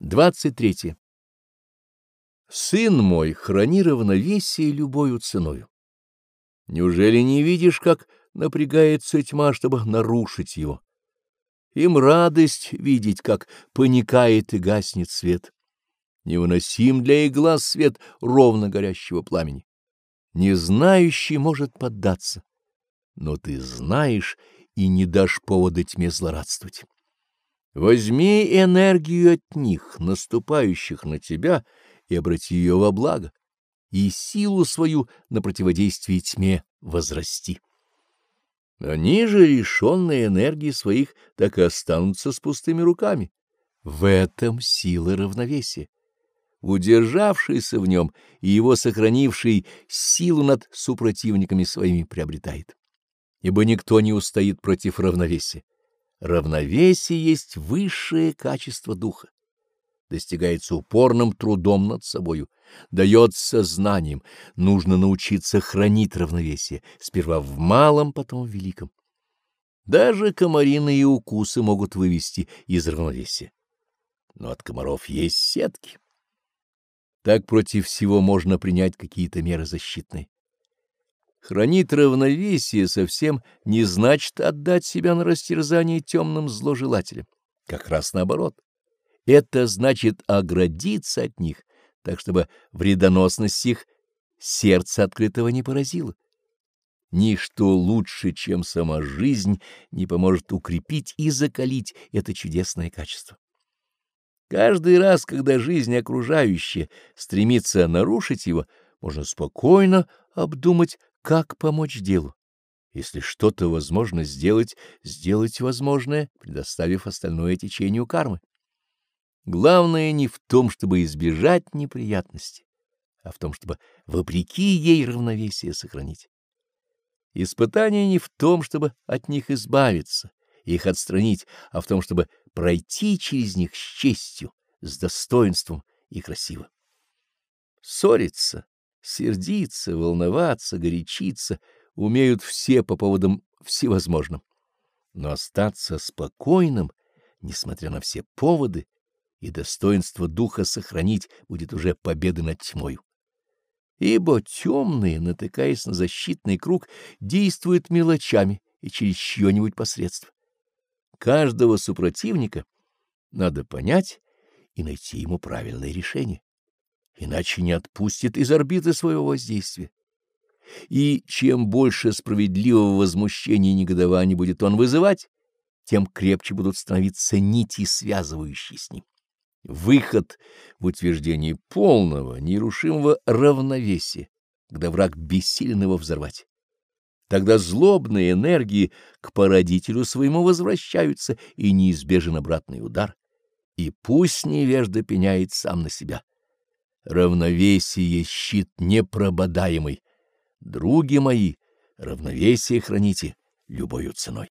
23. Сын мой, храни равновесие любою ценою. Неужели не видишь, как напрягается тьма, чтобы нарушить его? Им радость видеть, как паникает и гаснет свет. Невыносим для их глаз свет ровно горящего пламени. Не знающий может поддаться, но ты знаешь и не дашь повода тьме злорадствовать. Возьми энергию от них, наступающих на тебя, и обрати ее во благо, и силу свою на противодействие тьме возрасти. Они же, лишенные энергии своих, так и останутся с пустыми руками. В этом сила равновесия. Удержавшийся в нем и его сохранивший силу над супротивниками своими приобретает. Ибо никто не устоит против равновесия. Равновесие есть высшее качество духа. Достигается упорным трудом над собою, дается знанием. Нужно научиться хранить равновесие, сперва в малом, потом в великом. Даже комариные укусы могут вывести из равновесия. Но от комаров есть сетки. Так против всего можно принять какие-то меры защитные. Хранить равновесие совсем не значит отдать себя на растерзание темным зложелателям. Как раз наоборот. Это значит оградиться от них, так чтобы вредоносность их сердце открытого не поразило. Ничто лучше, чем сама жизнь, не поможет укрепить и закалить это чудесное качество. Каждый раз, когда жизнь окружающая стремится нарушить его, можно спокойно обдумать как помочь делу? Если что-то возможно сделать, сделать возможное, предоставив остальное течению кармы. Главное не в том, чтобы избежать неприятности, а в том, чтобы вопреки ей равновесие сохранить. Испытание не в том, чтобы от них избавиться, их отстранить, а в том, чтобы пройти через них с честью, с достоинством и красиво. Ссориться Сердиться, волноваться, горячиться умеют все по поводам всевозможным. Но остаться спокойным, несмотря на все поводы, и достоинство духа сохранить будет уже победы над тьмою. Ибо темные, натыкаясь на защитный круг, действуют мелочами и через чье-нибудь посредство. Каждого супротивника надо понять и найти ему правильное решение иначе не отпустит из орбиты своего воздействия. И чем больше справедливого возмущения и негодования будет он вызывать, тем крепче будут становиться нити, связывающие с ним. Выход в утверждении полного, нерушимого равновесия, когда враг бессилен его взорвать. Тогда злобные энергии к породителю своему возвращаются, и неизбежен обратный удар. И пусть невежда пеняет сам на себя. Равновесие — щит непрободаемый. Други мои, равновесие храните любою ценой.